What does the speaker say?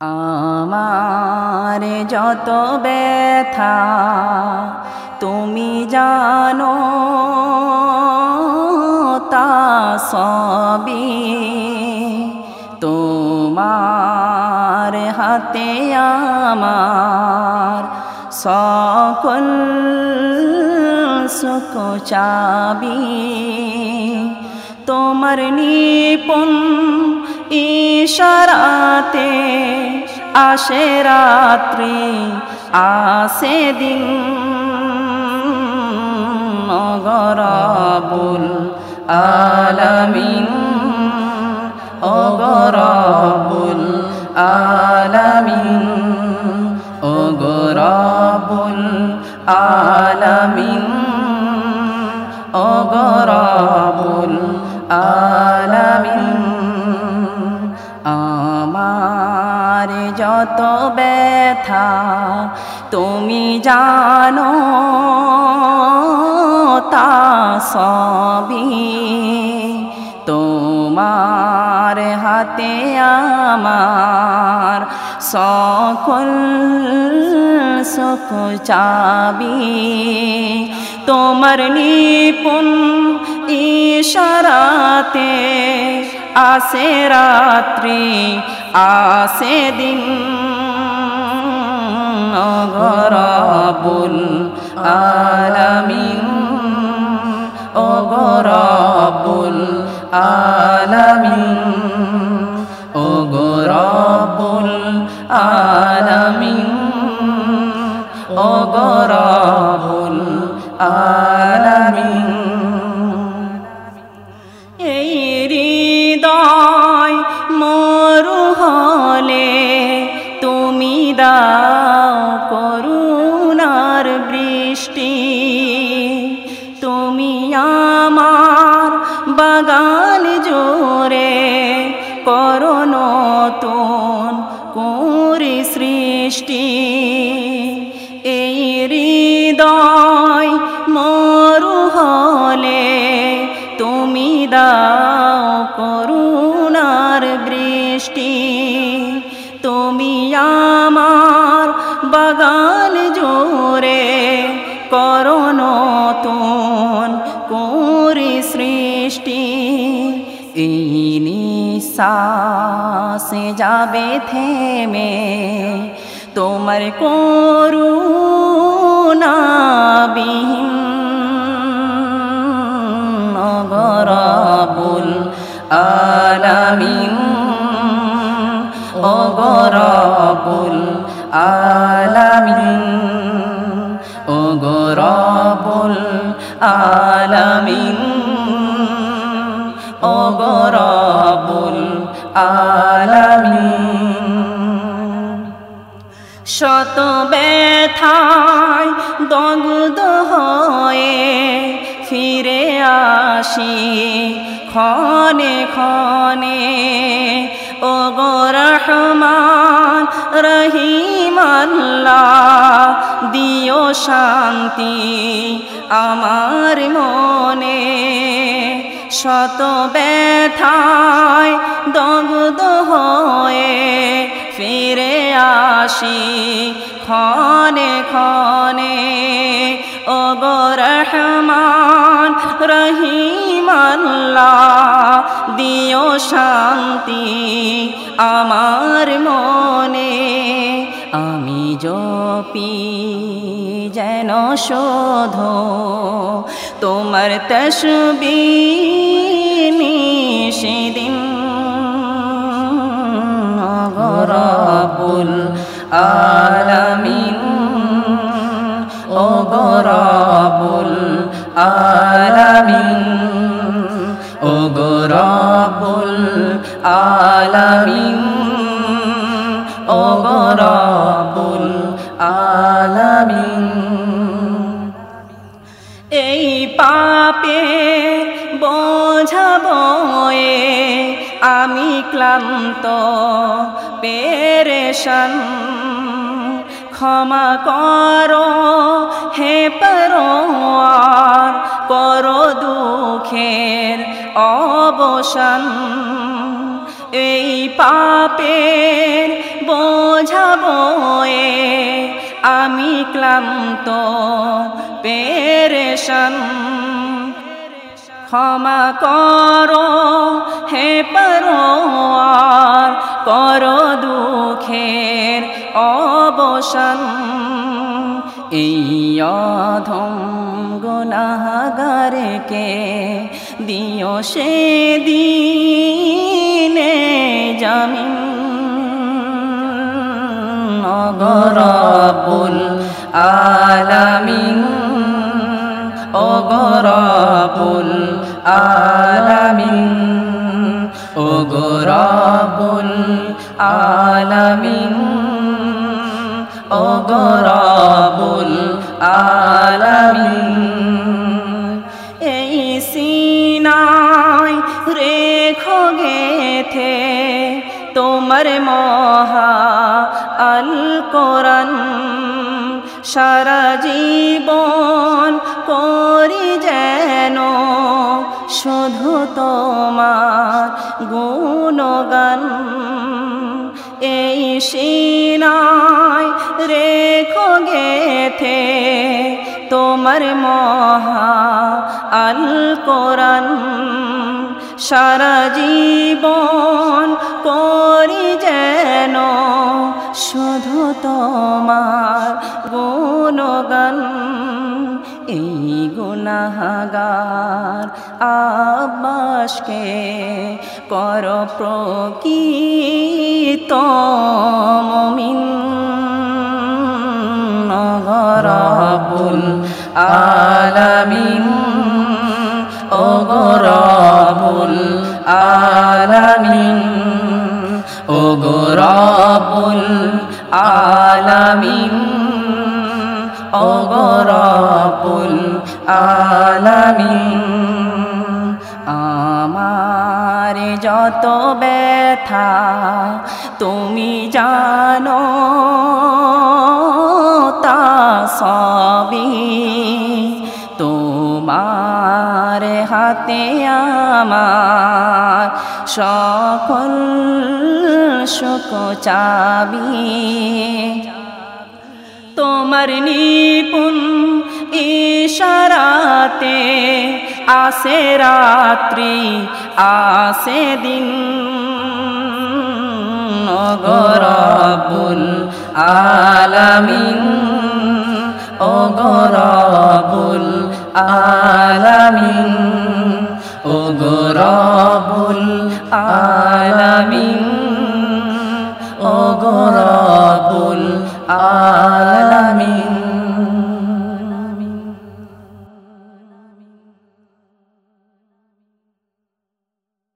আমার যত ব্যথা, তুমি জানো তা সবই। তোমার হাতে আমার সকল সুখ চাবি। তোমার নিপুণ ইশারাতে আসে রাত্রি আসে দিন। অগরাবুল আলামিন অগরাবুল আলামিন অগরাবুল আলামিন অগরাবুল আলামিন। যত ব্যথা, তুমি জানো তা সবই। তোমার হাতে আমার সকল সুখ চাবি। তোমার নিপুণ ইশারাতে আসে রাত্রি আসে দিন অগরাবুল আলামিন অগরাবুল আলামিন অগরাবুল আলামিন অগরাবুল আলামিন করো নতুন কুরি সৃষ্টি। এই নিঃশ্বাসে যাবে থেমে তোমার করুণাবিহীন আলামিন। অগরাবুল আলামিন। শত ব্যথায় দগ্ধ হয়ে ফিরে আসি ক্ষণে ক্ষণে। ও গো রহমান রহিম আল্লাহ। দিও শান্তি আমার মনে। শত ব্যথায় দগ্ধ হয়ে ফিরে আসি ক্ষণে ক্ষণে। ও গো রহমান রহিম আল্লাহ দিও শান্তি আমার মনে। আমি জপি যেন শোধ তোমার তসবি সেদিন গরাবুল আলামিন ও গরাবুল আলামিন ও গরাবুল আলামিন। এই পাপে বোঝাবয়ে আমি ক্লান্ত, পেরেশন। ক্ষমা করো, হে পরোয়ার, করো দুঃখের অবসান। এই পাপের বো রয়ে আমি ক্লান্ত পেরেশান। ক্ষমা করো, হে পরোয়ার, করো দুঃখের অবসান। এই অধম গুনাগারকে দিও সে দিনে জামিন অগরবুল আলামিন। অগরবুল আলামিন অগরবুল আলামিন অগরবুল আলামিন। এই সিনাই রেখো গেথে তোমার মহা আল কোরআন, সারা জীবন করি যেন শুধু তোমার গুণগান। এই সিনাই রেখো গেথে তোমার মহা আল কোরআন। সারা জীবন করি যেন শুধু তোমার গুণগান। এই গুনাহাগার আবাসকে কর প্রকৃত মমিন নগরাবুল আলামিন ওগরাবুল আলামিন আমার যত ব্যথা, তুমি জানো তা সবই। তোমার হাতে আমার সকল সুখ চাবি। তোমার নিপুণ ইশারাতে আসে রাত্রি, আসে দিন। গরবুল আলামিন ও গরবুল আলামিন ও গরবুল আলামিন ও গরবুল আলামিন।